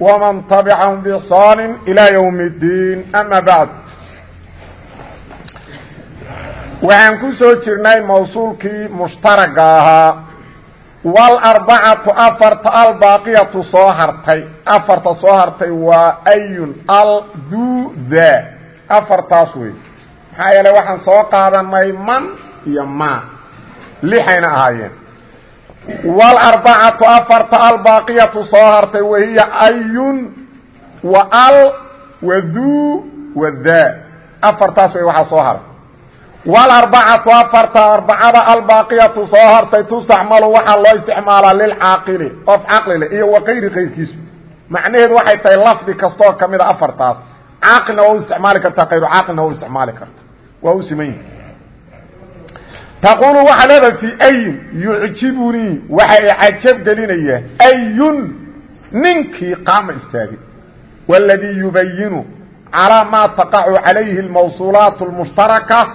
ومن تبعهم بإحsaan إلى يوم الdيin أmا baعd waxaan ku soo jirnay mawsuulkii mushtaragga ahaa wاlarbacatu afarta albaaqiyaةu soo hartay afarta soo hartay waa ayun alduda afartaas wey maxaa yeeley waxaan soo qaadanay man iyo ma lixayna ahaayeen wlarbacatu afarta albaaqiyatu soo hartay wahiya ayun wa al wa duu wa daa afartaas way waxaa soo haray wlarbacatu afarta arbacada albaaqiyatu soo hartay tustaxmalu waxaa loo isticmaalaa lilcaaqili qof caqlile iyo waqayri kayrkiisu macnaheedu waxay tahay lafdi kastaoo kamida afartaas. Caaqilna waa u isticmaali kartaa kayru caaqilna waa u taqulu waxaa leedahay fii ayin yucjibunii waxa i cajab gelinaya ayun ninkii qaama istaagay waladii yubayinu calaa maa taqacu calayhi almawsuulaat almushtaraka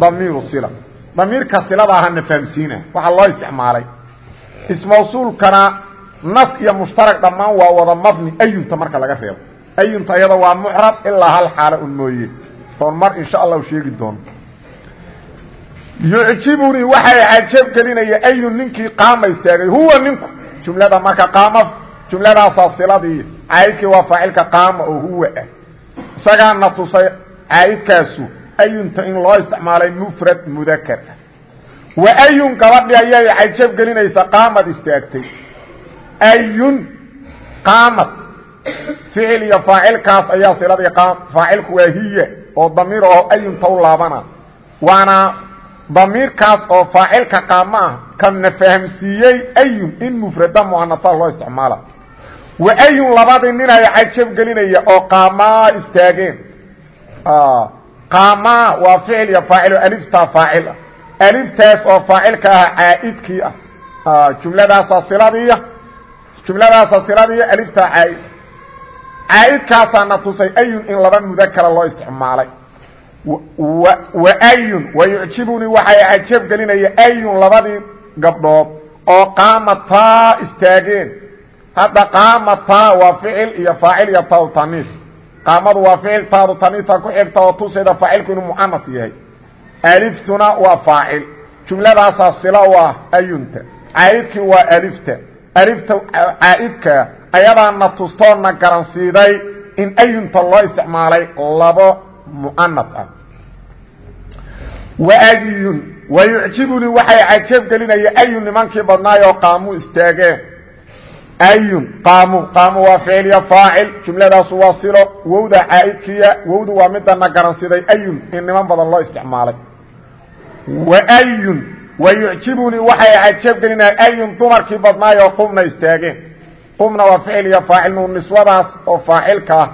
damiiru sila damiirka silada ahana fahamsiina waxaa loo isticmaalay ismawsuulkana nas iyo mushtarak dhammaan waa wada mabni ayunta marka laga reebo ayunta iyada waa mucrab ilaa hal xaalo un yucjibunii waxay cajab gelinaya ayun ninkii qaama istaagay. Huwa ninku. Jumlada marka qaama jumladaasaa siladii. Caayidkii waa faacilka qaama oo huwa ah. Isagaana tusay caayidkaasu ayunta in loo isticmaalay mufrad mudakar ah. Wa ayun gabadhi ayay cajab gelinaysa qaamad istaagtay. Ayun qaamad. Ficil iyo faacilkaas ayaa siladii faacilku waa hiya oo damiir oo damiirkaas oo faacilka qaama ah kana fahamsiiyey ayun in mufrada muanasa loo isticmaala. Wa ayun labadii nin ay cajab gelinaya oo qaamaa istaageen. Qaamaa waa ficil iyo faacil aliftaa faacil. Ah aliftaas oo faacilka ah caaidkii ah. Jumladaasa siladiiya jumladaasa siladiiya aliftaa caaid. Caaidkaasaana tusay ayun in laba mudakara loo isticmaalay wayun wayucjibunii waxay cajab gelinaya ayun labadii gabdhood oo qaamataa istaageen. Hadda qaamataa waa ficil iyo faacil iyo taadu taniif qaamadu waa ficil taadu taniifta ku xigta oo tusayda faacilku inuu mucanaf yahay. Aliftuna waa faacil. Jumladaasaa sila u ah ayunta. Caa'idkii waa alifta. Alifta caa'idka ayadaana tustoona garansiiday in ayunta loo isticmaalay muanaf ah. Waayun wayucjibunii waxay cajab gelinaya ayun nimankii badnaayoo qaamu istaageen ayun qaamu qaamu waa ficil iyo faacil jumladaasu waa silo wowda caa'idkiya wowdu waa midana garansiday ayun in niman badan loo isticmaalay. Waayun wayucjibunii waxay cajab gelinaya ayun dumarkii badnaayoo qumna istaageen qumna waa ficil iyo faacil nu niswadaas oo faacilka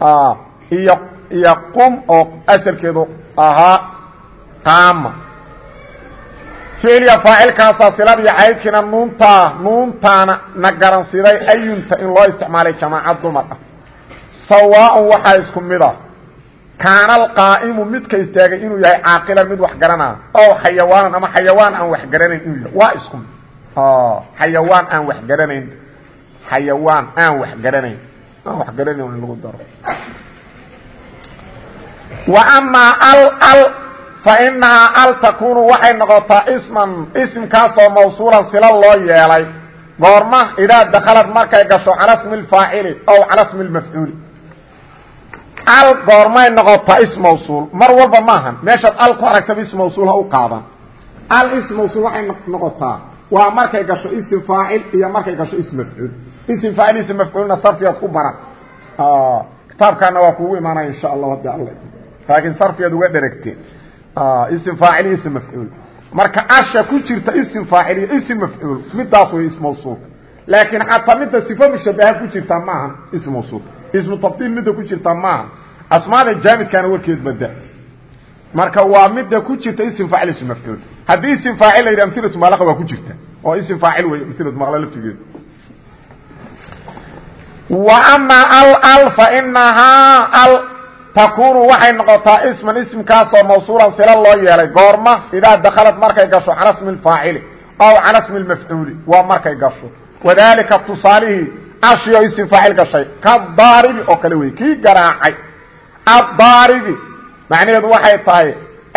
ah iyo iyo qum oo asalkeedu ahaa qaama ficiliya faacilkaasaa siladii caydkiina nuuntaa nuuntaana na garansiday ayunta in loo isticmaalay jamaacad dumar ah. Sawaaءun waxaa isku mid a kaana alqaa'imu midka istaagay inuu yahay caaqilan mid wax garanaa ow xayawaanan ama xayawaan aan wax garanayn inuu yahay. Waa isku mid. Xayawaan aan wax garanayn. Xayawaan aan wax garanayn. Aan wax garanayn وأmا al faإnahaa al takunu waxay noqotaa isman ismkaasoo mawsuulan sila loo yeelay goorma idaa daklad markay gasho calى smi الfaacili aw calى smi الmafcuuli al goormay noqotaa ism mawsuul mar walba maahan meeshaad al ku aragtaba ism mawsuul ha u qaadan al ism mawsuul waxay noqotaa waa markay gasho ism faacil iyo markay gasho ism mafcuul ism faacil ism mafcuulna sarfigaad ku baran kitaabkaana waa kugu imaanaya insha allah haddi alla laakiin sarfiyaad uga dheragteen ism faacil iyo ism mafcuul. Marka asha ku jirta ism faacil iyo ism mafcuul midaas way ism mawsuul laakiin xataa midda sifo mushabaha ku jirta maahan ism mawsuul ismu tafdiil midda ku jirta maaha. Asmaada jaamidkaana warkeed bada marka waa midda ku jirta ism faacil ism mafcuul. Haddii ism faacil la yidhi amhilatu mubaalaqa waa ku jirta. Oo ism faacil wey amhilatu mubaalaqa laftigeedu. Wa amaa al al fa inahaa al takunu waxay noqotaa isman ismkaasoo mawsuulan sila loo yeelay. Goorma idaa dakhalat markay gasho cala smi lfaacili aw cala smi lmafcuuli waa markay gasho. Wadalika tusaalihii ashio ism faacil gashay kadaaribi oo kale wey kii garaacay. Addaaribi macnaheedu waxay tahay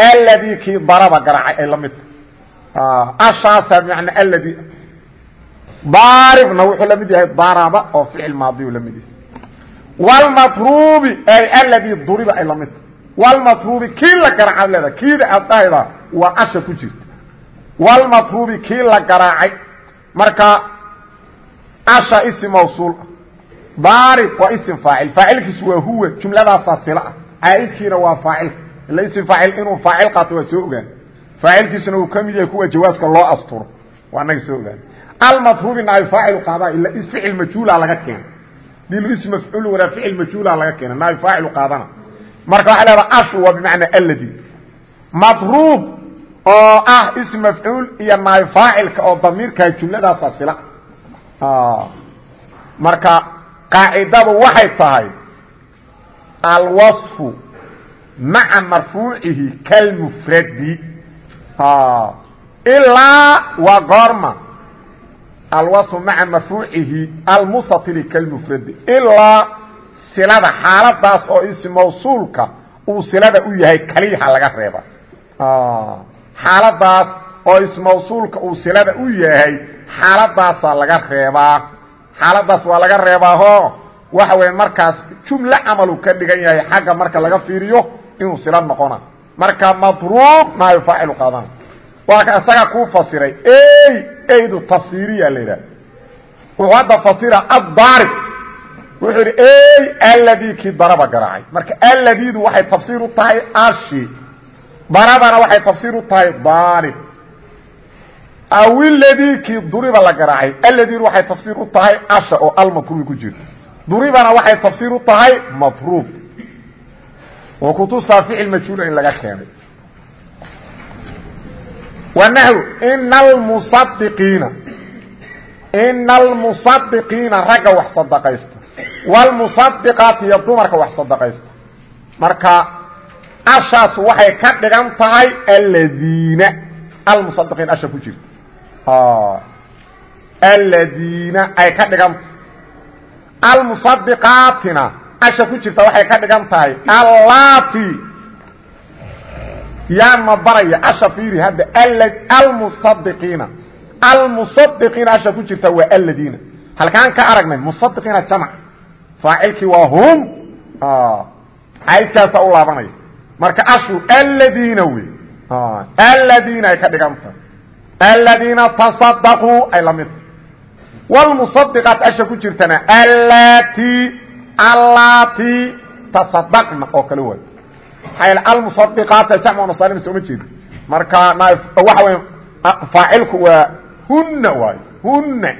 alladii kii daraba garaacay ay la mid. Tahay ashaasa bimacna alladii daaribna wuxuu la mid yahay daraba oo ficil maadiyu la mid yahay wlmatruubi ay alladii duriba ay la mid tahay wlmatruubi kii la garaacaad leeda kiida aad dhahayda waa asha ku jirta wlmatruubi kii la garaacay marka asha ism mawsuul ah daarib waa ism faacil faacilkiisu waa huwa jumladaasaa sila ah caaidkiina waa faacil ila ism faacil inuu faacil qaato waa soo ogaan faacilkiisuna uu ka mid yahay kuwa jawaaska loo asturo waa anaga soo ogaan almatruubi naayb faacilu qaadaa ila ficil majhuula laga keena dilu ism mafcuul waraa ficil majhuula laga keena naayb faacilu qaadana marka waxaa leedaha ashu waa bimacnaa aladi matruub oo ah ism mafcuul iyo naayb faacilka oo damiirkaa jumladaasaa sila marka qaacidadu waxay tahay alwaصfu maca marfuucihi kalmufradi ilaa waa goorma alwaصfu maca marfuucihi almustatili kalmufradi ilaa silada xaaladaas oo ism mawsuulka uu silada u yahay kaliyaha laga reeba. Xaaladaas oo ism mawsuulka uu silada u yahay xaaladaasaa laga reebaa xaaladaas waa laga reebaaho waxa weya markaas jumlo camalu ka dhigan yahay xagga marka laga fiiriyo inuu sila noqona. Marka madruub naayo faacilu qaadana waa isaga kuu fasiray. Ey eydu tafsiiriya la yidhaha. Wuxuu hadda fasira addaarib wuxuu yidhi ey alladii kii daraba garaacay. Marka alladiidu waxay tafsiir u tahay ashi darabana waxay tafsiir u tahay daarib awiladii kii duriba la garaacay alladiidu waxay tafsiir u tahay asha oo almatrubi ku jirto duribana waxay tafsiir u tahay matruub. Oo kutusaa ficil majhuula in laga keenay wanahu ina almusadiqiina ina almusadiqiina ragga wax sadaqaysta wاlmusadiqaati iyo dumarka wax sadaqaysta marka ashaas waxay ka dhigan tahay aladiina almusadiqiin asha ku jirta. Aladiina ay ka dhigan almusadiqaatina asha ku jirta waxay ka dhigan tahay allati yaanma baraya asha fiiri hadda almusadiqiina almusadiqiina asha ku jirta waa aladiina halkaan ka aragnay musadiqiina jamc faacilkii waa hum caydkaasa u laabanaya marka ashu aladiina wey. Aladiina ay ka dhigan tahay aladiina tasadaquu ay la mid. Wlmusadiqaat asha ku jirtana allati allati tasadaqna oo kale waay maxaa almusadiqaata jamcu nasalim sooma jeedo marka waxa wey faacilku waa huna waayo huna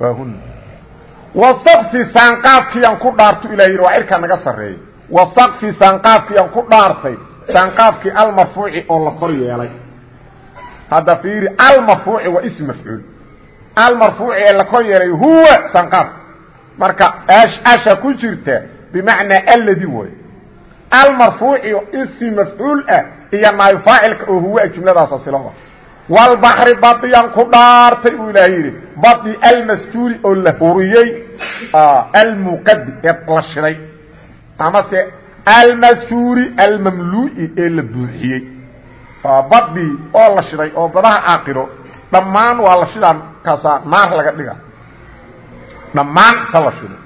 waa huna wasaqfi saanqaafkiiaan ku dhaartu ilah yidhi waa cirkaa naga sarreeya wasaqfi saanqaafkiiaan ku dhaartay saanqaafkii almarfuuci oo la kor yeelay. Hadda fiiri almarfuuci waa ism mafcuul. Almarfuuci ee la kor yeelay huwa sanqaaf. Marka asha ku jirta bimacnaa aladi way almarfuuci isi mafcuul ah iyo naayo faacilka oo huwa jumladaasa silada walbaxri badiyaan ku dhaartay buu ilaah yidhi badi almastuuri oo la huriyey almuqadi ee la shiday amase almastuuri almamluu'i ee la buuxiyey. Badii oo la shiday oo badaha caaqiro dhammaan waa la shidaan kaasaa naar laga dhiga dhammaan ta la shido.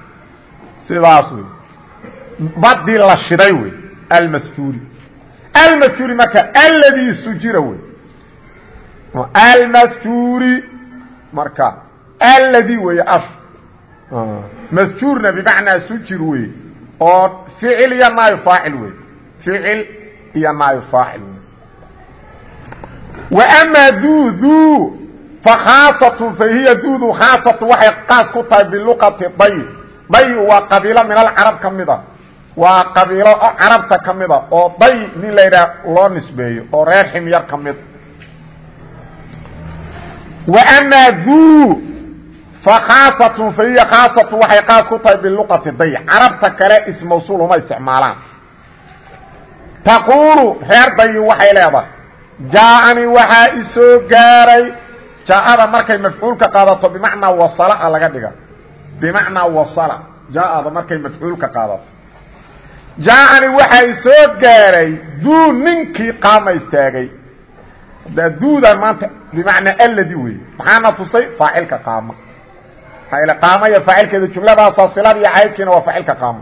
Sidaas wey badii la shiday wey almastuuri almastuuri marka alladii sujira wey. Almastuuri marka alladii weeye af. Masjuurna bimacnaa sujir wey. Oo ficil iyo naayo faacil wey. Ficil iyo naayo faacil wey. Duu duu fakhaasatu fa hiya duudu khaasatu waxay qaas ku tahay biluqati dayr day waa qabiilo min alcarab ka mida waa qabiilo carabta ka mida oo day nin la yidhaha loo nisbeeyo oo reer ximyar ka mid. Wa amaa duu fa khaasatun fa hiya khaasatu waxay qaas ku tahay biluqati day carabta kale ismawsuul uma isticmaalaan. Taquulu reer dayi waxay leedahay. Jaaanii waxaa isoo gaaray. Jaaada markay mafcuulka qaadato bimacnaa wasala a laga dhiga bimacnaa wasala. Jaaada markay mafcuulka qaadato jaaanii waxaa isoo gaaray duu ninkii qaama istaagay. Da duudan maanta bimacnaa aladi wey maxaana tusay faacilka qaama. Qaamaya faacilkeeda jumladaasoo silada iyo caydkiina waa faacilka qaama.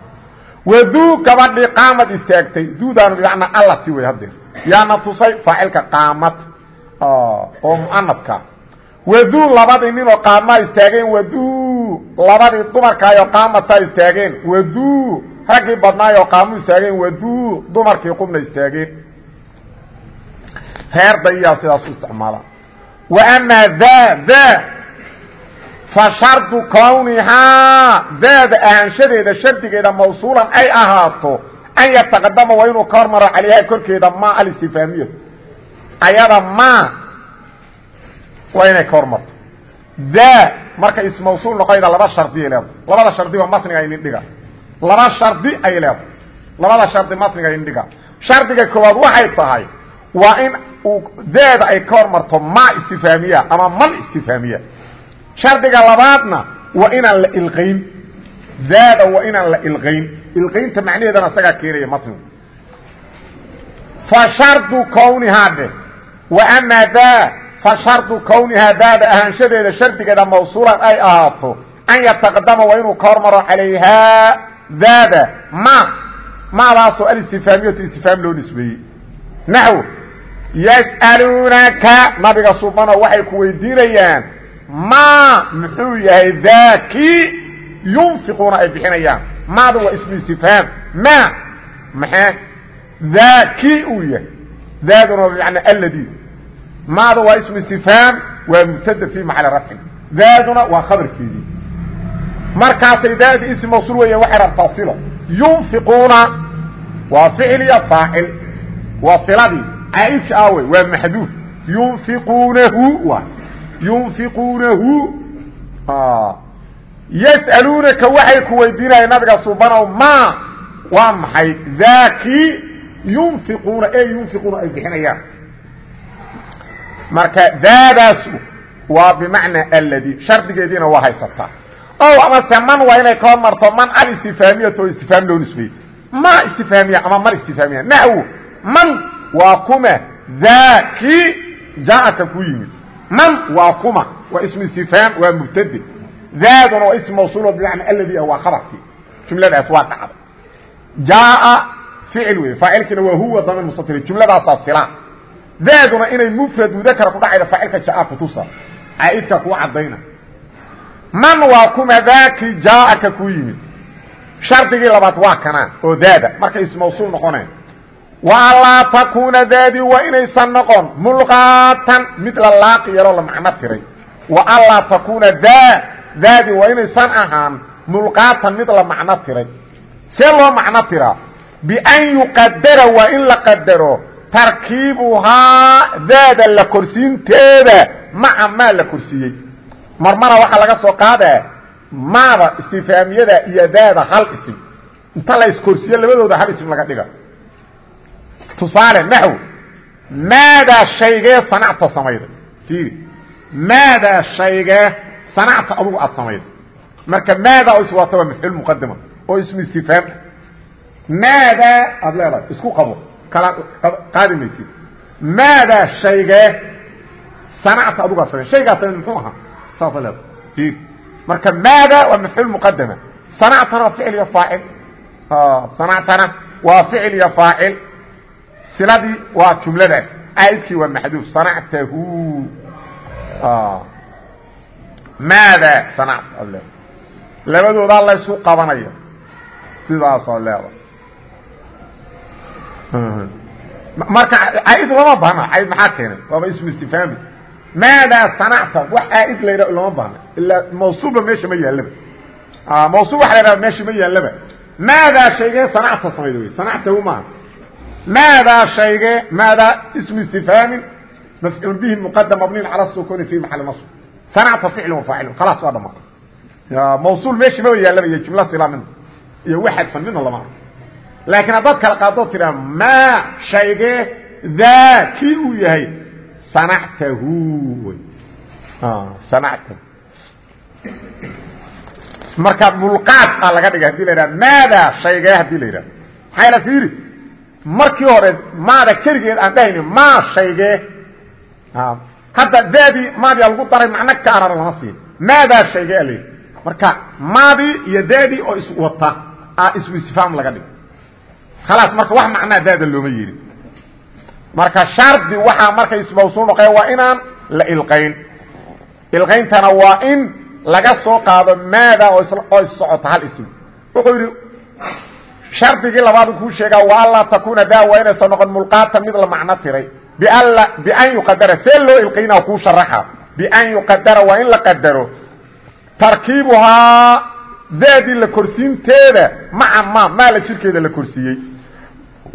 Waduu gabadhii qaamad istaagtay. Duudaanu bimacnaa allati wey hadeer yaana tusay faacilka qaamad oo muanadka waduu labadii ninoo qaamaa istaageen waduu labadii dumarkaayoo qaamataa istaageen. Waduu raggii badnaayoo qaamu istaageen waduu dumarkii qubna istaageen. Reer dayaa sidaas u isticmaala. Wa amaa daa daa fa shardu kownihaa daada ahaanshadeeda shardigeeda mawsuulan ay ahaato an yataqadama waa inuu ka hormaro korkeeda ma alistifaamiyatu ayada ma waa inay ka hormarto. Daa marka ismawsuul laba shardiyay leedahay labada shardiba matniga dhiga laba shardi ay leedahay. Labada shardi matniga inin dhiga shardiga koowaad waxay tahay waa in daada ay ka hormarto ma istifaamiya ama man istifaamiya shardiga labaadna waa inaan la ilqayn. Daada waa inaan la ilqayn. Ilqaynta macnaheedana isagaa keenaya matnigu. Fa shardu kownihaa dheh wa amaa daa fa shardu kownihaa daada ahaanshadeeda shardigeeda mawsuulan ay ahaato an yataqadama waa inuu ka hormaro calayhaa daada ma maadaasoo alistifaamiyatu istifaam loo nisbeeyey. Naxw yas'aluunaka nabiga subano waxay ku weydiinayaan ma muxuu yahay daaki yunfiquuna ay bixinayaan. Maada waa ismu istifhaam ma maxee daaki uu yahay. Daaduna waa bimacnaa aladi maada waa ismu istifhaam waa mubtada fi maxali rafcin. Daaduna waa khabarkeedii markaasay daadi ism mawsuul weeyaan waxay rabtaa silo. Yunfiquuna waa ficil iyo faacil. Waa siladii. Caaidka aawey waa maxduuf yunfiquunahu waay yunfiquunahu. Yas'aluunaka waxay ku weydiinayaan nabiga subanow ma waa maxay? Daakii yunfiquuna. E yunfiquuna ay bixinayaan. Marka daadaasu waa bimacnaa aladi shardigeediina waa haysataa o amase man waa inay ka hormarto man alistifaamiyat oo istifaam loo nisbeeyey ma istifaamiya ama man istifaamiya naxwo man waa kuma daaki jaaaka ku yimid. Man waa kuma waa ismu istifhaam waa mubtade daaduna waa ism mawsuulo bimacna aladi ah waa khabarkii. Jumladaas waa dhacday. Jaaa ficil wey faacilkiina waa huwa damir mustatiri jumladaasaa sila daaduna inay mufrad mudakara ku dhacayda faacilka jaa kutusa caaidka kuu cadayna man waa kuma daaki jaaaka ku yimid. Shardigii labaad waa kana oo daada. Markay ism mawsuul noqoneen walaa takuuna daadii waa inaysan noqon mulqaatan. Mid la laaqi yaroo la macno tiray. Waanlaa takuuna daa daadii waa inaysan ahaan mulqaatan mid la macno tiray. See loo macno tiraa bian yuqadara waa in la qadaro tarkiibuhaa daada la korsiinteeda maca maa la korsiiyey marmara waxaa laga soo qaadaa maada istifaamiyada iyo daada hal isim inta la iskorsiiyo labadooda hal isim laga dhiga. Tusaale naxw. Maadaa shaygee sanacta samayday fiiri. Maadaa shaygee sanacta adugu aad samayday marka maadaa oo iswaata waa mafcuul muqadama oo ismu istifhaam. Maadaa aad leedahay isku qabo kala qaadi maysid. Maadaa shaygee sanacta adugu aad samayday shaygaa samayd muxuu ahaa saasa fiiri marka maadaa waa mafcuul muqadama sanactana waa ficil iyo faacil sanactana waa ficil iyo faacil siladii waa jumladaas caaidkii waa maxduuf. Sanactahu maada sanacta ad leeda labadoodaa la ysku qabanaya sidaasoo leeda marka caaid lama baahna. Caaid maxaa keenay? Waaba ismu istifhaami maadaa sanacta wax caaid la yidhah lama baahna ilaa mawsuulba meesha ma yaalaba mawsuul waxa la ihahda meshi ma yaallaba maadaa shaygee sanacta samayda wey sanactahu maaha maadaa shayge maadaa ismu istifhaamin mafcuul bihi muqadam mabniin cala sukuni fi maxali nasb sanacta ficlu wa faacil khalaas waa dhama mawsuul meshi ma yaallaba iyo jumla sila mina iyo waxadfan midna lama arko laakiin haddaad kala qaadoo tiraa maa shaygee daa kii uu yahay sanactahu wy sanactahu marka mulqaad a laga dhigay haddii la yidhaha maada shaygee haddii la yidhaha maxaa la fiiri? Markii hore maada keligeed aan dhahayni maa shaygee hadda daadii maadiyaa lagu daray macno kaarana lama siin. Maadaa shaygee yidhi marka maadii iyo daadii oo iswata a ismu istifhaam laga dhigay. Khalaas marka wax macnaa daada looma yeedhin marka shardi waxaa marka ismawsuul noqoya waa inaan la ilqayn. Ilqayntana waa in laga soo qaado maada oo issocota hal ism wuxuu yidhi shardigii labaad kuu sheegaa wa anlaa takuuna daa waa inaysan noqon mulqaata mid la macno tiray. Bian yuqadara see loo ilqaynaa kuu sharaxa bian yuqadara waa in la qadaro tarkiibuhaa daadii la korsiinteeda maca ma maa la jirkeeda la korsiiyey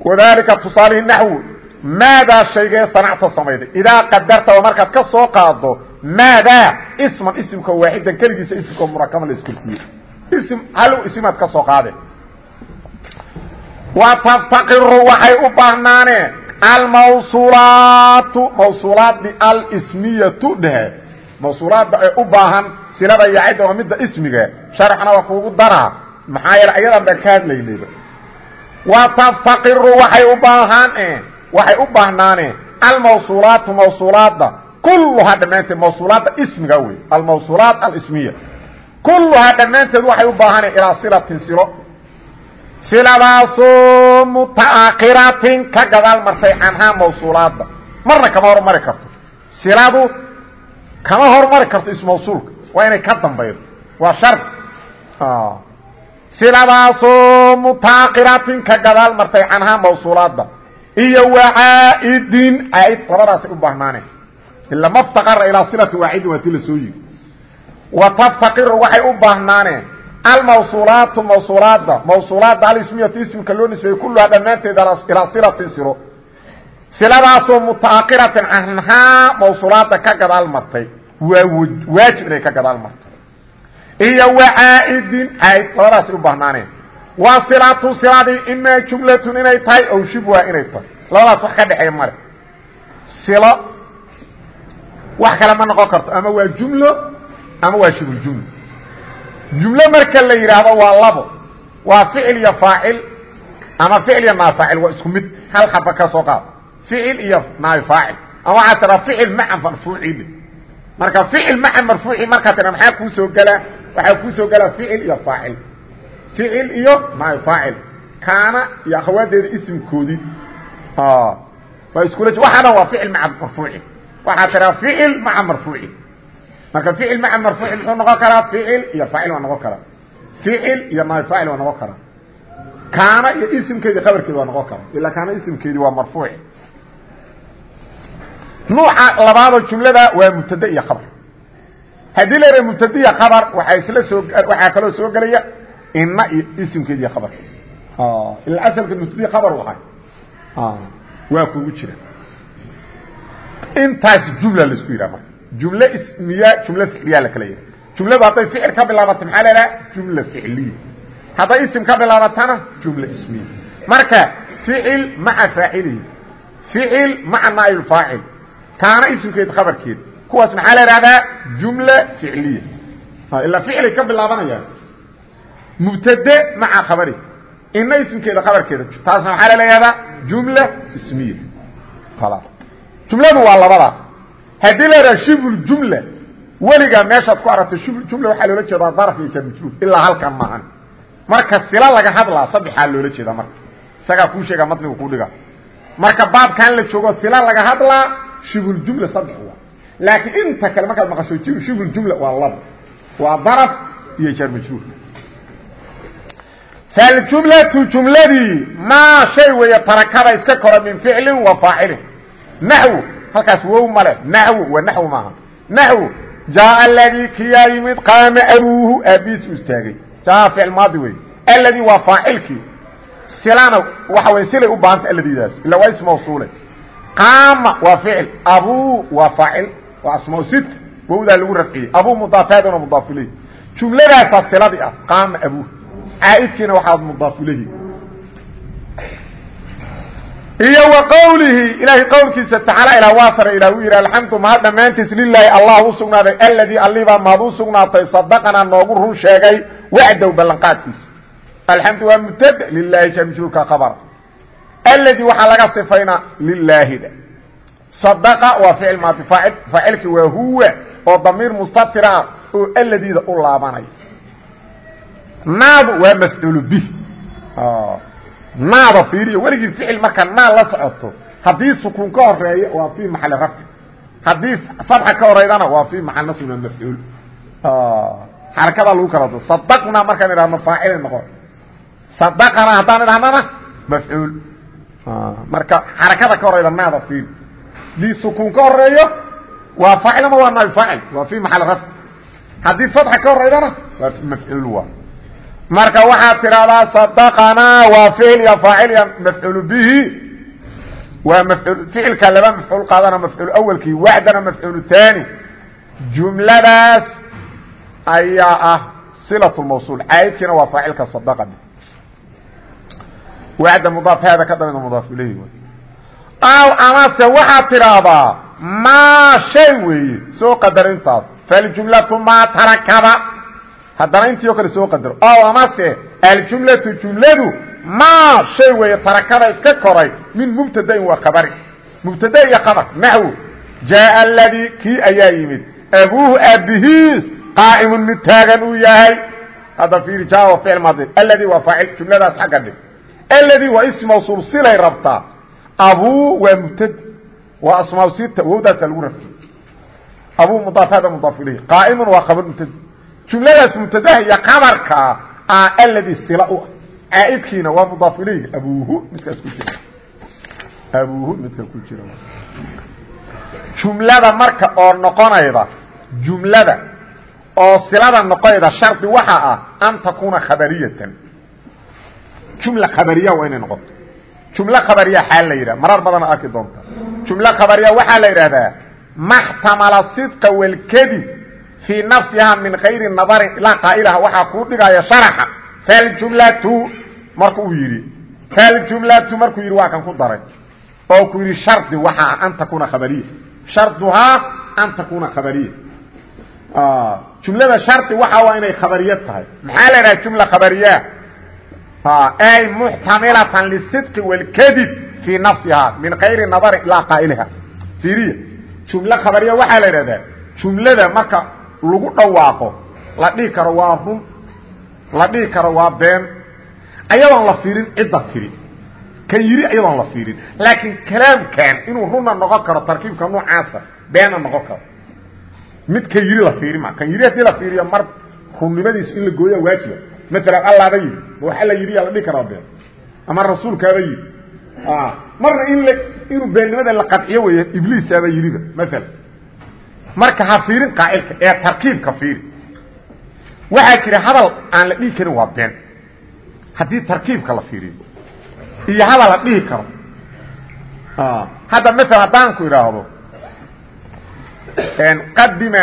wadalika tusaalihi naxwu maadaa shaygee sanacta samayday idaa qadarta oo markaad ka soo qaado maadaa isman isimkao waaxidan keligiisa isimkao murakama la iskorsiiyey ism hal ismaad ka soo qaade wa taftaqiru waxay u baahnaaneen almawsuulaatu mawsuulaadii alsmiyatu dhehe mawsuulaadda ee u baahan silada iyo cidda oo midda ismiga sharxna waa kuugu daraa maxaa yeele ayadan baan ka hadlaynayba wa taftaqiru waxay u baahaneen waxay u baahnaaneen almawsuulaatu mawsuulaadda. Kulluhaa dhammaanteed mawsuulaadda ismiga wey almawsuulaat alismiya. Kulluhaa dhammaanteed waxay u baahaneen ilaa silatin silo. Siladaasoo mutaakhiratin ka gadaal martay canhaa mawsuulaadda. Marna kama hormari karto. Siladu kama hormari karto ismawsuulka waa inay ka dambaydo. Waa shar. Siladaasoo mutaakhiratin ka gadaal martay canhaa mawsuulaadda iyo wacaa'idin caaid labadaasay u baahnaaneen ila maftaqara ilaa silati waacidin waa ti la soo yiri wa taftaqiru waxay u baahnaaneen almawsuulaatu mawsuulaadda mawsuulaadda alismiyatu ismika loo nisbeeyey kulluhaa dhammaanteed ilaa silatin silo siladaasoo mutaakiratin canhaa mawsuulaadda ka gadaal martay. waa waajib inay ka gadaal martay iyo wacaa'idin caaid labadaasay u baahnaaneen waa silatu siladii imaa jumlatun inay tahay ow shibha inay tahay. Labadaas wax ka dhexeeya male. Silo wax kale ma noqon karto. Ama waa jumlo ama waa shibljumlo jumlo. Marka la yidhaahdo waa labo. Waa ficil iyo faacil ama ficil iyo naafaacil waa isku mid. Hal xaba ka soo qaad ficil iyo naafaacil ama waxaa tiraa ficil maca marfuuci marka ficil maca marfuuci markaa tira maxaa kuu soo gelaa waxaa kuu soo gelaa ficil iyo faacil ficil iyo naafaacil kaana iyo akhawaadeeda isimkoodii. Waa iskula waxaa dhan waa ficil maca marfuuci. Waxaa tiraa ficil maca marfuuci. Marka ficil maca marfuuci muxuu noqon karaa? Ficil iyo faacil waa noqon karaa. Ficil iyo naafaacil waa noqon karaa. Kaana iyo isimkeedi qabarkeedi waa noqon karaa. Ilaa kaana isimkeedi waa marfuuci. Nuuca labaadoo jumlada waa mubtade iyo khabar. Haddii la yidhaha mubtade iyo khabar waxaa isla soo waxaa kaloo soo gelaya ina iyo isimkeedi iyo khabarka ila asalka mubtade khabar u ahay. Waa kugu jira. Intaas jumla la isku yidhaha marka. Jumle ismiya jumle ficliya la kala yidhaha jumladu hadday ficil ka bilaabato maxaa la idhaha jumla ficliya. Hadday isim ka bilaabatana jumla ismiya. Marka ficil maca faacilihi ficil maca naa'ib faacil kaana isimkeed khabarkeed. Kuwaas maxaa la idhahdaa jumla ficliya. Ilaa ficilay ka bilaabanayaan mubtade maca khabari. Ina isimkeeda khabarkeeda taasna maxaa la leeyahdaa jumla ismiya jumladu waa labadaas. Haddii la idhaha shibl jumla weligaa meeshaad ku aragto shibl jumla waxaa loola jeedaa daraf iyo jarmajruuf ilaa halkan maahan marka sila laga hadlaa saddexaa loola jeedaa marka. Isagaa kuu sheegaa matnigu kuu dhiga marka baabkan la joogo sila laga hadlaa shibljumla saddex waa. Laakiin inta kale markaad maqasho shibljumla waa labo waa daraf iyo jarmajruuf faljumlatu jumladii maa shay weeye tarakada iska kora min ficlin wa faacilin naxw halkaas wow male naxw waa naxw maaha naxw jaaa aladii kiyaa yimid qaama abuuhu aabihiis u istaagay jaa ficil maadi wey alladii waa faacilkii silana waxa wey silay u baahanta alladiidaas ila waa ism mawsuule qaama waa ficil abuu waa faacil waa asmaa sit wowdaa lagu rafciyey abuu mudaafaaduna mudaaf ilayh jumladaasaa siladii ah qaama abuu caaidkiina waxaa mudaaf ilayhi iyo wa qowlihi ilaahay qowlkiisa tacaala ilaa waa sare ilah uu yidhi alxamdu mahad dhammaantiis lilaahi allah u sugnaaday alladii allibaa mahad u sugnaatay sadaqanaa noogu run sheegay wacdow ballanqaadkiisa. Alxamdu waa mubtada lilaahi jamjuurka qabara alladii waxaa laga sifaynaa lilaahida sadaqa waa ficil maadi faacilki waa huwa oo damiir mustatira ah oo aladiida u laabanaya naadu waa mafcuulu bih naada fiiriya weligii ficil marka naad la socoto haddii sukuun ka horreeya waa fii maxali rafci. Haddii fatxa ka horeydana waa fii maxal nasbina mafcuul. Xarakadaa lagu kala do sadaqna markaan idhahno faacilay noqon. Sadaqana haddaan idhahnana mafcuul. Marka xarakada ka horeyda naada fiiri. Dii sukuun ka horeeyo waa faacil ama waa naab faacil. Waa fii maxal rafci. Haddii fatxa ka horeydana waa mafcuul waa marka waxaad tidhahdaa sadaqanaa waa ficil iyo faacil iyo mafcuul bihi. Waa mafcuul ficilka laba mafcuul qaadana mafcuul awalkii wacdana mafcuul thani jumladaas ayaa ah silaة mawsuul caayidkiina waa faacilka sadqa wacda mudaaf hada ka damida mudaaf ilayhi aw amase waxaad tidhaahdaa maa shay weeye soo qadar intaas faljumlatu maa tarakaba haddana intii o kale soo qadaro. O amase aljumlatu jumladu maa shay weeye tarakada iska koray min mubtadain waa khabari. Mubtada iyo khabar naxwu. Jaaa aladii kii ayaa yimid. Abuuhu aabihiis qaa'imun mid taagan uu yahay. Hadda fiiri jaa waa ficil maadi alladii waa faacil jumladaas xagga dhig. Alladii waa ism mawsuul silay rabtaa. Abuu waa mubtad waa asmaa sita wowdaasa lagu rafciy abuu mudaaf hada mudaaf ilayhi. Qaa'imun waa khabar mubtad jumladaas mubtadaha iyo qabarkaa a alladii sila u ah. Caaidkiina waa mudaaf ilayhi. Abuuhu midkaas ku jira. Abuuhu midka ku jira. Jumlada marka oo noqonayda jumlada oo silada noqonayda shardi waxaa ah an takuuna khabariyatan. Jumla khabariya waa inay noqoto. Jumlo khabariya xaal la yidhaha. Marar badana arki doonta. Jumlo khabariya waxaa la yidhaahdaa maxtamala sidqa walkadib fii nafsihaa min kayri nadarin ilaa qaa'ilaha. Waxaa kuu dhigaya sharaxa. Faljumlatu marku uu yidhi faljumlatu markuu yidhi waa kan ku daray. Oo ku yidhi shardi waxaa an takuna khabariya. Sharduhaa an takuna khabariya. Jumlada shardi waxa waa inay khabariya tahay. Maxaa la idhaha jumla khabariya? Ay muxtamilatan lisidqi wاlkadib fii nafsihaa min kayri nadarin ilaa qaa'iliha fiiriya. Jumlo khabariya waxaa la idhahdaa jumlada marka lagu dhawaaqo la dhihi karo waa run la dhihi karo waa been ayadoon la fiirin cidda tiri kan yidhi ayadoon la fiirin. Laakiin kalaamkan inuu runna noqon karo tarkiibka noocaasa beenna noqon karo. Mid kan yidhi la fiiri ma kan yidhi haddii la fiiriyo mar runnimadiisu in la gooya waajiba maalan allaaba yidhi ma waxa la yidhi yaa la dhihi karaa been. Ama rasuulkaaba yidhi marna in la inuu beennimada la qadciyo weeye ibliisaaba yidhiba maalan marka ha fiirin qaa'ilka ee tarkiibka fiiri. Waxaa jira hadal aan la dhihi karin waa been. Haddii tarkiibka la fiiriyo iyo hadal la dhihi karo. Hadda maala haddaan ku idhaahdo qadima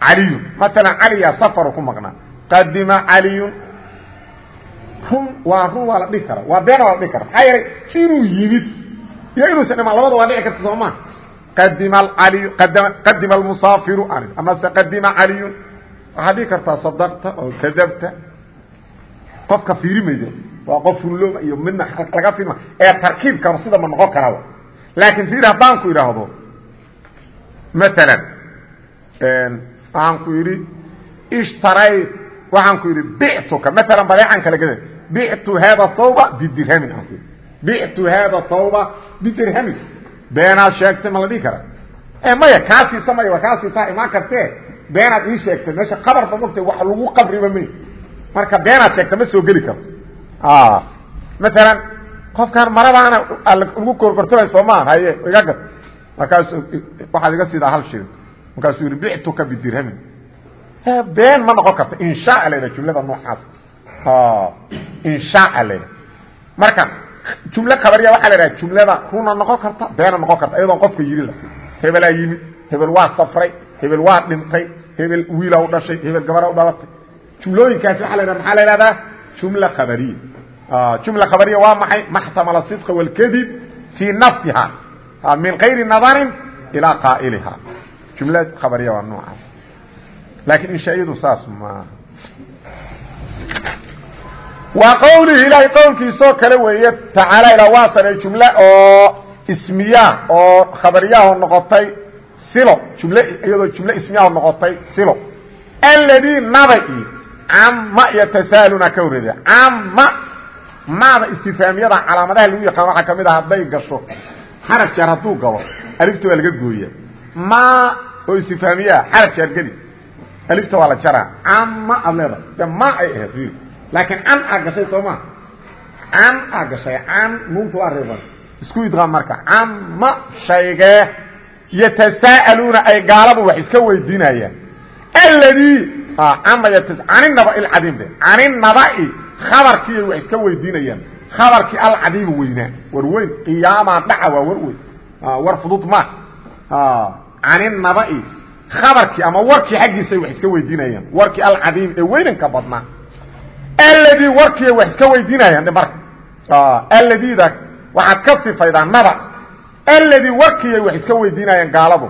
caliyun. Maala caliya safaru ku maqnaa. Qadima caliyun. Run waa run waa la dhihi kara waa beena waa la dhihi kara maxaa yeelay inuu yimid iyo inuusan imaan labada waa dhici karta soo maa qadima almusaafiru amase qadima caliyun waxaad dhihi kartaa sadaqta oo kadabta. Qofka fiiri mayda waa qof runlooma iyo midna laga filma ee tarkiibkanu sida ma noqon karaba laakiin fiiri haddaan ku idhaahdo maalan waxaan ku yidhi ishtaray waxaan ku yidhi bictuka. Maalan badeecan kala gada bictu hada thawba bidirhamin aan ku yidhi. Bictu hada thawba bidirhamin beenaad sheegtay ma la dhihi kara maya kaasiisa maya waa kaasiisaa imaan kartee. Beenaad ii sheegtay meesha qabarba mogtay wax lagu qabriba may marka beenaad sheegta ma soo geli karto maalan qofkaan maradaana lagu korkortobay soo maan haye iga gad markaasu waxaad iga siidaa hal shilin. Markaasuu yihi bictuka bidirhamin. Been ma noqon karto inshaa la yidhaha jumlada noocaas. Inshaa le marka jumle khabariya waxaa la dhaha jumlada runa noqon karta beena noqon karta iyadoon qofka yidhi la hebelaa yimid hebel waa safray hebel waa dhintay hebel wiila u dhashay hebel gabara u dhalatay. Jumlooyinkaasi waa la maxaa la ihahdaa jumla khabariya. Jumla khabariya waa maxay? Maxtamala sidqa wاlkadib fii nafsiha min kayri nadarin ilaa qaa'iliha. Jumla khabariya waa noocaas. Laakiin inshaayadu saas maaha waa qowlihi ilaahay qowlkiisoo kale weeye tacaala ilaa waa saray jumle oo ismiya oo khabariyaho noqotay silo jumle iyadoo jumle ismiyaho noqotay silo. Alladii nabai cama yatasaaluna ka horreeda cama maada istifaamiyada calaamadaha lagu yaqaan waxaa ka mid ah hadday gasho. Xaraf jeer hadduu galo alifta waa laga gooya ma oo istifaamiyaa xaraf jeer geli. Alifta waa la jaraa. Cama aad leedahay. De ma ay ahayd laakiin can aa gashay soo ma can aa gashay can nuunta waa reeban. Isku idqaam marka cama shaygee yatasaa'aluuna ay gaaladu wax iska weydiinayaan. Alladii ama yt caninaba ilcadiim de. Caninnabai khabarkiiay wax iska weydiinayaan. Khabarkii alcadiimi weynaa war weyn qiyaamaa dhaca waa war weyn. War fudud ma. Caninnabai khabarkii ama warkii xaggiisay wax iska weydiinayaan. Warkii alcadiim ee weynanka badnaa alladii warkiiay wax iska weydiinayaan marka. Alladida waxaad ka sifaydaa naba. Alladii warkiiay wax iska weydiinayaan gaaladu.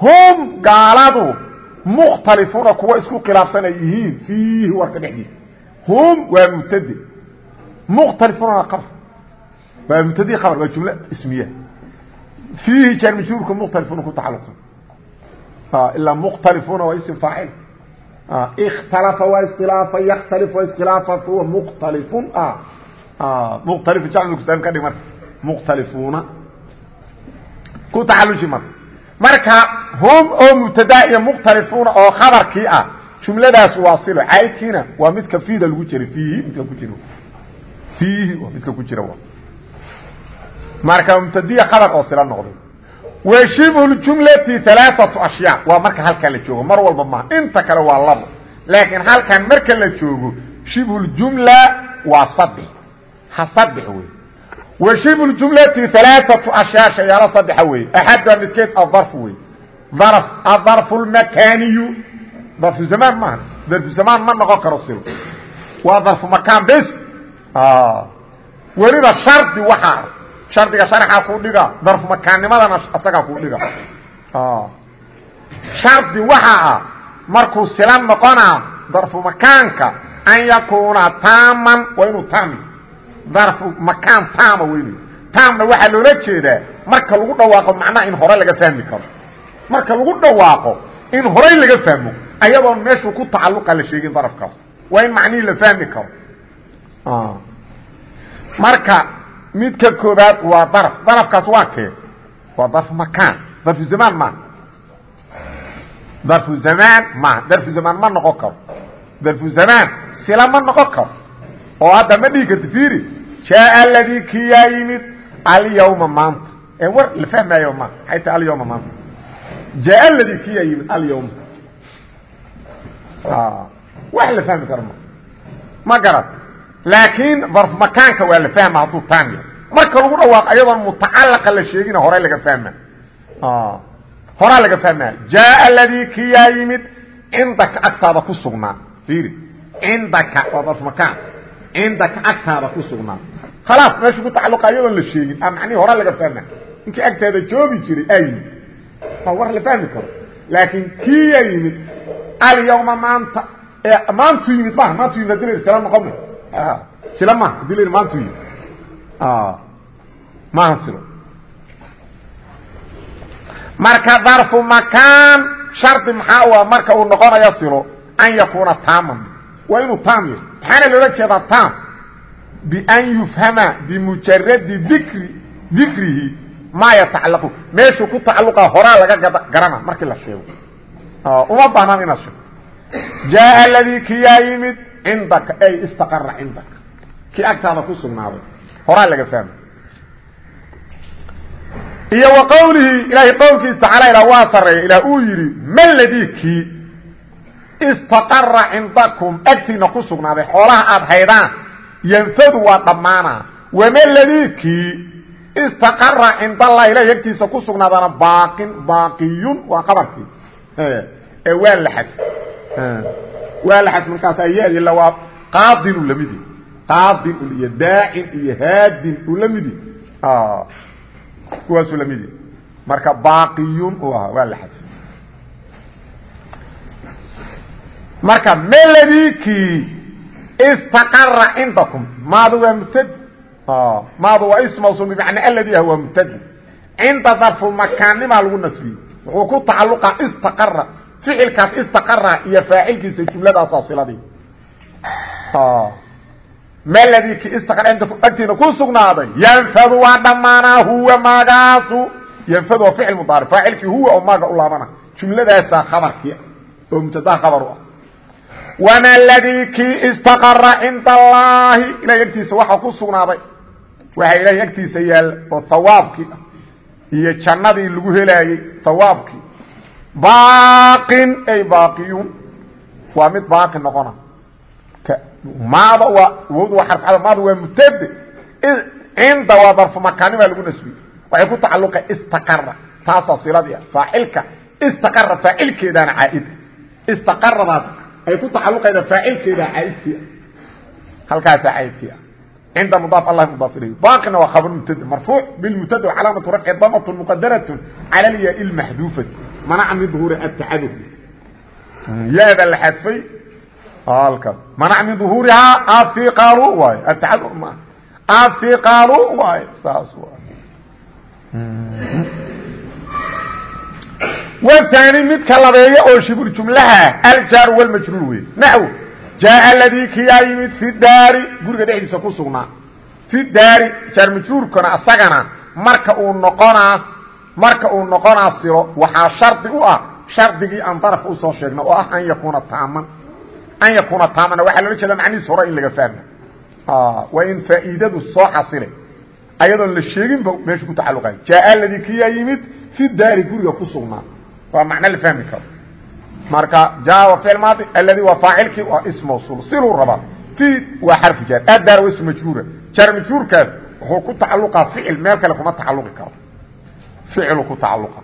Hum gaaladu mukhtalifuuna kuwa isku khilaafsan ay yihiin fiihi warka dhexdiisa. Hum waa mubtade mukhtalifuuna waa qabr waa mubtadii qabr waa jumle ismiya. Fiihi jaar majruurka mukhtalifuuna ku tacaluqsan ilaa mukhtalifuuna waa ism faacil اkتلفa waa اskilaafa ykتلف waa اskilaafa huwa mktalifun mktalif jamckusan ka dhig marka mkhtalifuuna ku tacaluji marka marka hum oo mubtada iyo mkhtalifuuna oo khabarkii ah jumladaas waa silo caydkiina waa midka fiida lagu jira fiihi midka ku jira fiihi waa midka ku jira marka mubtadiya khabar oo silo noqday washibhu jumlati alaaatu ashyaa. Waa marka halkan la joogo. Mar walba maha inta kale waa labo. Laakiin halkan marka la joogo shibhu jumla waa saddex. Ha saddex wey wa shibhu jumlati alaaatu ashyaa shayaalo saddexa wey axadda midkeed adarf wey darf adarfu lmakaniyu darfu zamaan maaha darfu zamaan ma noqon karo sil waa darfu makaan bes. Weliba shardi waxaa shardiga sharxaa kuu dhiga darfu makaannimadana asagaa kuu dhiga shardi waxa ah markuu sila noqonaa darfu makaanka an yakuuna taaman waa inuu taami. Darfu makaan taama weynu taamna waxaa loola jeedaa marka lagu dhawaaqo macnaha in hore laga fahmi karo. Marka lagu dhawaaqo in horay laga fahmo ayadoon meeshuu ku tacalluqa la sheegin darafkaas. Waa in macnihii la fahmi karo. Marka midka koobaad waa darf darafkaas waa kee? Waa darf makaan. Darfu zamaan maaha darfu zamaan maaha darfu zamaan ma noqon karo. Darfu zamaan sila ma noqon karo. Oo hadda ma dhihi karti fiiri. Jaa aladii kiyaa yimid alyawma maanta. Ee war la fahmaayo ma maxay tahay alyawma maanta. Jaa aladii kiyaa yimid alyawma. Wax la fahmi karo ma ma garat laakiin darf makaanka waa la fahma hadduu taam yahay. Marka lagu dhawaaq ayadoon mutacalaqa la sheegina hore laga fahma horaa laga fahmaya jaa aladii kiyaa yimid cindaka agtaada ku sugnaa. Fiiri. Cindaka waa darf makaan. Cindaka agtaada ku sugnaa. Khalaas meesha ku tacaluqa ayadoon la sheegin. A macnihi horaa laga fahma ninkii agtaada joogi jiray aa yimid. Waa war la fahmi karo. Laakiin kiyaa yimid alyawma maanta maantu yimid maha maantu yimid haddii la sila noqon sila maha haddii la maantu yimid maaha silo marka darfu makaan shardi maxaa u ah marka uu noqonayo silo an yakuuna taaman. Waa inuu taam yahay. Maxaana loola jeedaa taam? Bian yufhama bimujaradi dikri dikrihi maa yatacalaqu meeshuu ku tacaluqa horaa laga garana markii la sheego. Uma baahnaan inaad sheego jaa aladii kiyaa yimid cindaka ay istaqara cindaka kii agtaada ku sugnaaday horaa laga fahma iyo wa qowlihi ilaahay qowlkiisa tacaala ilaa waa sarreeya ilaa uu yidhi maladii kii istaqara cindakum agtiina ku sugnaaday xoolaha aada haydaan yanfadu waa dhammaana wamaladikii istaqara cindallahi ilahi agtiisa ku sugnaadana baaqin baaqiyun waa qabarkii ee waa la xad waa la xad markaasaa yadi la waa qaadinu lamidi qaadin iyo daacin iyo haadin uu la midi kuwaasuu la midi. Marka baaqiyun uu ahaa waa la xad marka meladikii istaqara cindakum maadu waa mubtadi maadu waa ismawsul bimacnaa aladi ah waa mubtadi cinda darfu makaannimaa lagu nasbiyey wuxuu ku tacalluqaa istaqara ficilkaas istaqara iyo faacilkiisa jumladaasaa siladii. Meladikii istaqara cindakum agtiina ku sugnaaday. Yanfadu waa dhammaanaa huwa maagaasu. Yanfadu waa ficil mudaaric faacilkii huwa oo maaga u laabana. Jumladaasaa khabarkii. Oo mubtadaha khabar u ah. Wma ladii kii istaqara cinda allaahi. Ilahay agtiisa waxaa ku sugnaaday. Waxaa ilahay agtiisa yaalla oo hawaabkii iyo jannadii lagu helaayey hawaabkii baaqin ay baaqiyun waa mid baaqi noqona. Maada waa wowda waa xarfcada maada waa mubtade cinda waa darfu makaani baa lagu nasbiyey waxay ku tacalluqa istaqara taasaa siladii ah faacilka istaqara faacilkeedaana caaida istaqaradaas ay ku tacaluqayda faacilkeeda caaidkii halkaasaa caaidkii ah cinda mudaaf allah mudaaf ilayh baaqina waa khabr mubtade marfuuc bilmubtada calaamatu rafci damat muqadarat cala lyaa lmaxduufati manaca min duhuuri atacadud yaada la xadfay? Halkaas manac min duhuurihaa afiqaalu waayo atacadud ma afiqaalu waayo saas waay wani midka labeeya oo shibur jumlaha aljaar wlmajruur wey naxw. Jaaa ladii kiyaa yimid fi daari guriga dhexdiisa ku sugnaa. Fi daari jaar majruurkana asagana marka uu noqonaa marka uu noqonaa silo waxaa shardi u ah shardigii aan darafka u soo sheegna oo ah an yakuuna taaman. An yakuuna taamana waxaa loola jeeda macnihiis hore in laga fahma waa in faa'iidadu soo xasile ayadoon la sheeginba meesha ku tacalluqay. Jaaa ladii kiyaa yimid fi daari guriga ku sugnaa. Waa macno la fahmi karo. Marka jaa ficil maadi aladi waa faacilkii waa ism mawsuul. Siluu rabaa fi waa xarfu jaar addaar waa ism majruura. Jaar majruurkaas wuxuu ku tacalluqaa ficil meel kale kuma tacalluqi karo ficiluu ku tacalluqa.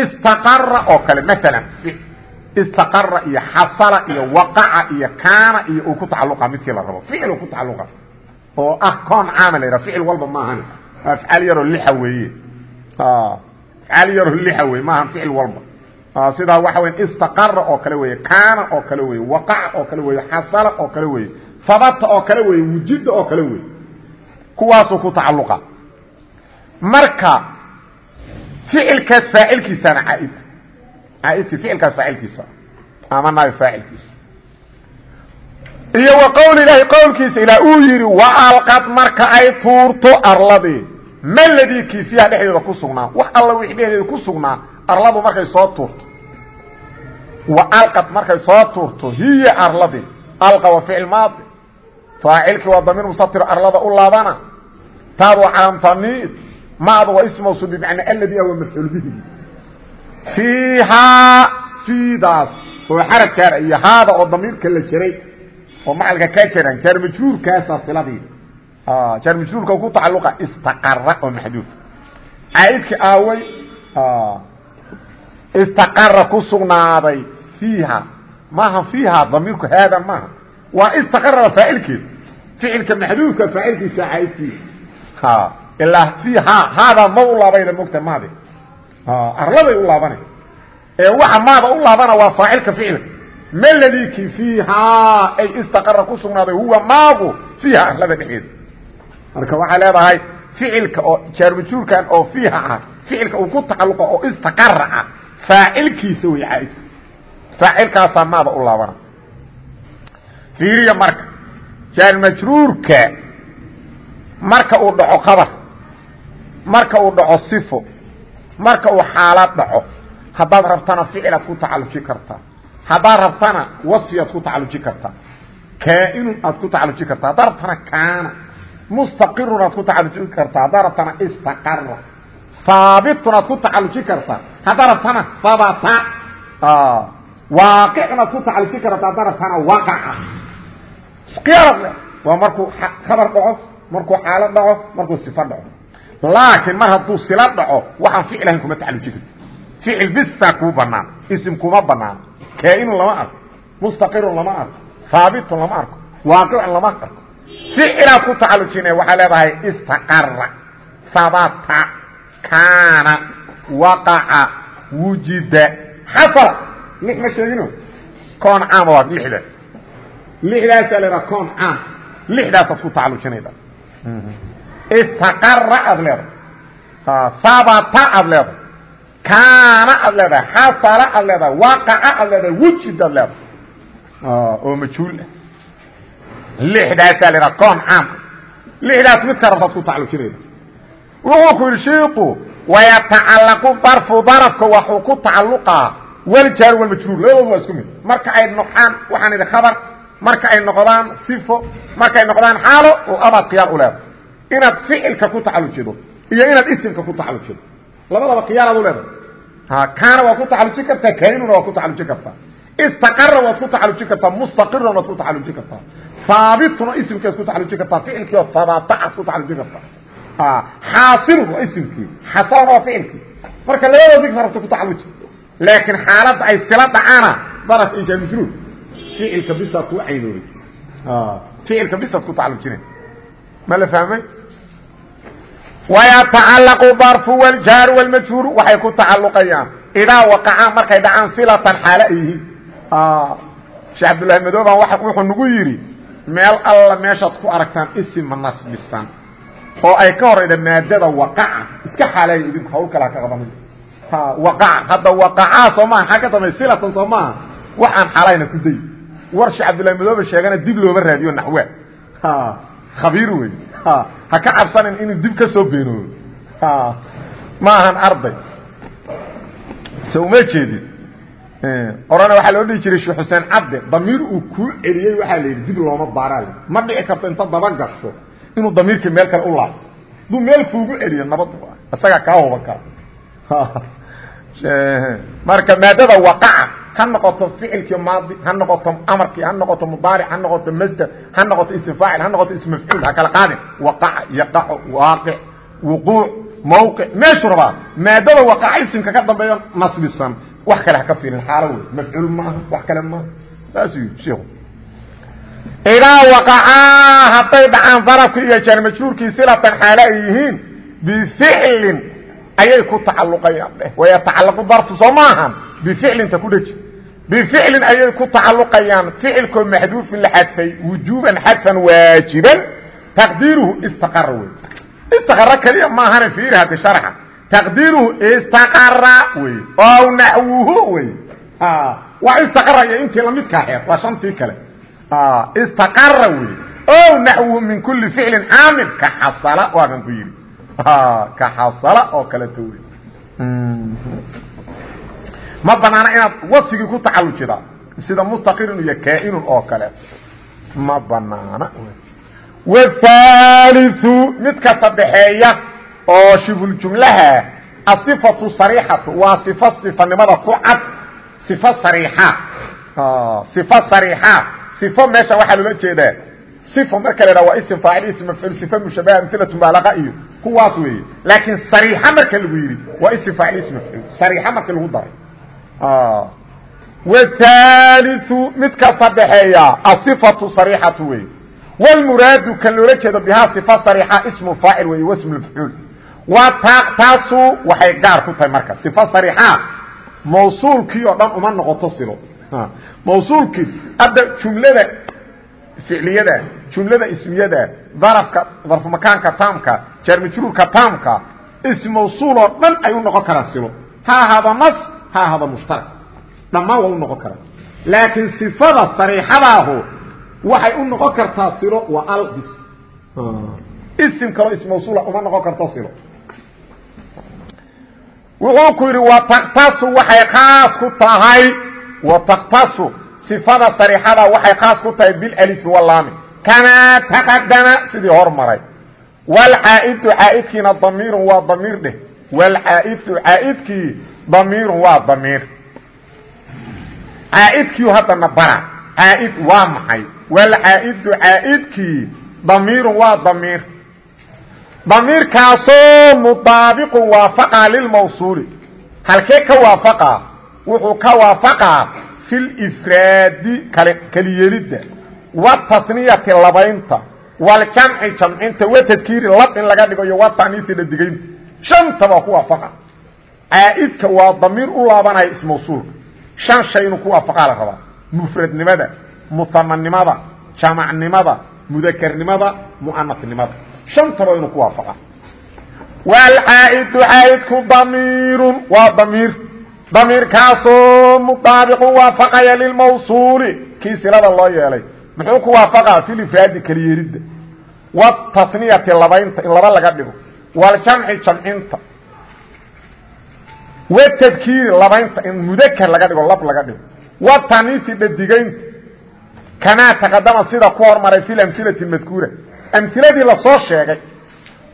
Istaqara oo kale maalan istaqara iyo xasala iyo waqaca iyo kaana iyo uu ku tacalluqa midkii la rabo. Ficiluu ku tacalluqa. Oo ah koon caama la yidhaha ficil walba maahan afcaal yaroo lixa weeye. Afcaal yaroo lixa wey maaha ficil walba. Sidaa waxa weya istaqara oo kale weeye kaana oo kale weeye waqaca oo kale weeye xasala oo kale weeye habata oo kale weeye wujida oo kale weeye kuwaasuu ku tacalluqa marka ficilkaas faacilkiisana caaid caaidki ficilkaas faacilkiisa ama nabi faacilkiisa. Iyo wa qowl ilaahi qowlkiisa ilaah uu yidhi waalqad marka ay tuurto arladii maladii kii fiiha dhexdeeda ku sugnaa? Wax alla wixii dhexdeeda ku sugnaa arladu markay soo tuurto. Waalqad markay soo tuurto hiya arladii alqa waa ficil maadi. Faacilkii waa damiir musatiro arlada u laabana. Taad waa calaamtaniid maada waa ismawsul bimacnaa alladii ah waa mafcuul bihi. Fiihaa fiidaas oo xarab jaara iyo haada oo damiirka la jaray oo macalka ka jaran jaar majruurkaasa siladii. Jaar majruurka ku tacaluqa istaqara oo maxduuf. Caaidki aaway istaqara ku sugnaaday fiiha. Maaha fiiha damiirku haada maaha. Waa istaqarada faacilkeeda ficilka maxduufka faacilkiisa caaidkiisa ilaa fiiha haada ma u laabayna mogta maadi arladay u laabanay ee waxa maada u laabana waa faacilka ficilka mldiki fiihaa ay istaqara ku sugnaaday huwa maagu fiiha arlada dhexeeda marka waxaa leedahay ficilka oo jaarmajuurkan oo fiiha ah ficilka uu ku tacalluqa oo istaqara ah faacilkiisa wey caaidku faacilkaasaa maada u laabana fiiriya marka jaarmajruurka marka uu dhaco khabar marka uu dhaco sifo marka uu xaalad dhaco haddaad rabtana ficilaad ku tacalluji kartaa haddaad rabtana wasfiyaad ku tacalluji kartaa kaainun aad ku tacalluji kartaa haddaad rabtana kaana mustaqirun aad ku tacalluji kartaa haddaad rabtana istaqara haabitun aad ku tacalluji kartaa haddaad rabtana habata waaqicnaad ku tacalluji karata haddaa rabtaana waqaca. Khiyaarad le waa markuu khabar dhaco markuu xaalo dhaco markuu sifo dhaco laakiin mar hadduu sila dhaco waxaan ficlahayn kuma tacalluji karti ficil bisa kuu banaan isim kuma banaan kaainun lama arko mustaqirun lama arko haabitun lama arko waaqicun lama arko. Ficilaad ku tacallujina waxaa leedahay istaqara habata kaana waqaca wujida xasala lix ma sheegino? Koon caama waa lixdaas. Lixdaasaa la idhaha koon caam. Lixdaasaad ku tacallujinayda istaqara aad leedahay habata aad leedahay kaana aad leedahay xasala aad leedahay waqaca aad leedahay wujida ad leedahay oo majhuul ah lixdaasaa la idhaha koon caam lixdaas midka rabtaad ku tacallujinayda wuxuu ku yidhi shiiku wayatacallaqu darfu darafka waxuu ku tacalluqaa waljaaru walmajruur labadoodu waa isku mid marka ay noqaan waxaan idhi khabar marka ay noqdaan sifo marka ay noqdaan xaalo oo abaad khiyaar u leedahay inaad ficilka ku tacallujido iyo inaad isimka ku tacallujido. Labadaba khiyaaraad u leedahay. Kaana waad ku tacallujin kartaa kainuna waad ku tacallujin kartaa. Istaqara waad ku tacallujin kartaa mustaqirana waad ku tacallujin kartaa. Haabituna isimkaad ku tacallujin kartaa ficilkii oo habaata aad ku tacallujin kartaa. Xaasilun waa isimkii xasalana waa ficilkii. Marka labadoo dig rabta ku tacaluji laakiin xaaladda ay sila dhacaana daraf insha majruur ficilka bisaad ku caynoobay ficilka bisaad ku tacalujinay ma la fahmay? Wayatacallaqu darfu wاljaaru wاlmajhuuru waxay ku tacaluqayaan idaa waqacaan markay dhacaan silatan xaalo ay yihiin sheekh cabdullaahi madooban wuxuu nagu yidhi meel alla meeshaad ku aragtaan isima nasbisan oo ay ka horayda maadada waqaca iska xaaleeya idinku hawl kale ha ka qabanin waqaca hadda waqacaa soo maaha maxaa ka damay silatan soo maaha waxaan xaalayna ku day war sheekh cabdullahi madoobe sheegana dib looma raadiyo naxwa khabiir wey ha ka cabsanin inuu dib ka soo beenoobo ma ahan arday. Se uma jeedid orana waxaa loo dhihi jiray sheekh xuseen cabde damiir uu kuu celiyey waxaa la yidhi dib looma baaraal ma dhici karto inta daba gasho inuu damiirkii meel kale u laabto. Haduu meel kuugu celiyo nabad isagaa kaa huban kara marka maadada waqaca ha noqoto ficilkii maadi ha noqoto amarkii ha noqoto mudaaric ha noqoto masder ha noqoto ismfaacil ha noqoto ismafcuul ha kala qaadin. Waqaca yaqaco waaqic wuquuc mawqic meeshuu rabaa. Maadada waqaca isimka ka dambeeyo nasbisan wax kale ha ka fiilin xaalo wey mafcuul maaha wax kale maaha. Saasuu yidhi sheikhu. Idaa waqacaa hadday dhacaan darabkii iyo jaarmajhuurkii silatan xaalo ay yihiin bificlin ayay ku tacalluqayaan. Dheh wayatacallaqu darfu soo maahan? Bificlinta ku dheji bificlin ayay ku tacalluqayaan ficilkoo maxduufin la xadfay wujuuban xadfan waajiban taqdiiruhu istaqara wey istaqara keliya maahane fiiri haddi sharxa taqdiiruhu istaqara wey ow naxwuhu wey waa istaqara iyo intii lamidkaa xeer waa shantii kale istaqara wey o naxwuhu min kuli ficlin caamil ka xasala waa kan ku yidhi ka xasala oo kaleto wey ma banaana inaad wasfigii ku tacalujida sida mustaqirin iyo kaainun oo kale. Ma banaana. Whaaliu midka sadexeeya oo shibhuljumlaha asifatu sariixatu waa sifo sifanimada ku cad sifo sariixa. Sifo sariixa. Sifo meesha waxaa loola jeedaa. Sifo marka la idhaha waa ism faacil ism mafcuul sifo mushabaha amsilatu mubaalaqa iyo kuwaas weeye. Laakiin sariixa marka lagu yidhi waa ism faacil ism mafcuul. Sariixa marka lagu daray whaaliu midka sadexeeya asifatu sariixatu wey wlmuraadu kan loola jeedo bihaa sifa sariixa ismu faacil wey wasm mafcuul wa taasu waxay gaar ku tahay marka sifa sariixa mawsuulkii oo dhan uma noqoto silo mawsuulkii hadda jumlada ficliyada jumlada ismiyada darafka darfumakaanka taamka jaarmajruurka taamka ism mawsuul oo dhan ay u noqon karaan silo ha ahaado nas ha ahaado mushtarak. Dhammaan waa u noqon karaa. Laakiin sifada sariixadaahu waxay u noqon kartaa silo waa albis. Isim kaloo ism mawsuula uma noqon karto silo. Wuxuu ku yidhi wataktasu waxay khaas ku tahay. Wataktasu sifada sariixada waxay khaas ku tahay bilalifi walaami kamaa taqadama sidii hormaray wlcaa'idu caaidkiina damiirun waa damiir dheh. Wlcaa'idu caaidkii damiirun waa damiir. Caaidkiiu haddana bara caaid waa maxay? Walcaa'idu caaidkii damiirun waa damiir. Damiirkaasoo mudaabiqun waafaqa lilmawsuuli halkee ka waafaqa? Wuxuu ka waafaqaa fi lifraadi keliyeelidda. Watasniyati labaynta. Waljamci jamcinta. Watadkiiri lab in laga dhigo iyo wataniisi dhadigaynta shantaba ku waafaqa caaidka waa damiir u laabanaya ismawsuulka shan shay inuu ku waafaqaa la rabaa. Mufradnimada muhamanimada jamacnimada mudakarnimada muanasnimada shantaba inuu ku waafaqa wlcaa'idu caa'idku damiirun waa damiir. Damiirkaasoo mudaabiqun waafaqaya lilmawsuuli. Kii silada loo yeelay. Muxuu ku waafaqaa filifraadi keliyeelidda watasniyati labaynta in laba laga dhigo. Waljamci jamcinta watadkiiri labaynta in mudakar laga dhigo lab laga dhigo. Wataniiti dhadigaynta kamaa taqadama sida ku hormaray fi amilati madkuura. Amiladii la soo sheegay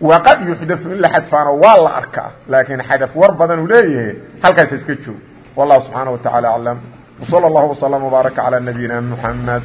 waqad yuxdau in la xadfaano waa la arkaa. Laakiin xadaf war iska joog wallahu subxaana wa tacaala aclam wsala allahu wslam wbaaraka calaa nabiyina muxamed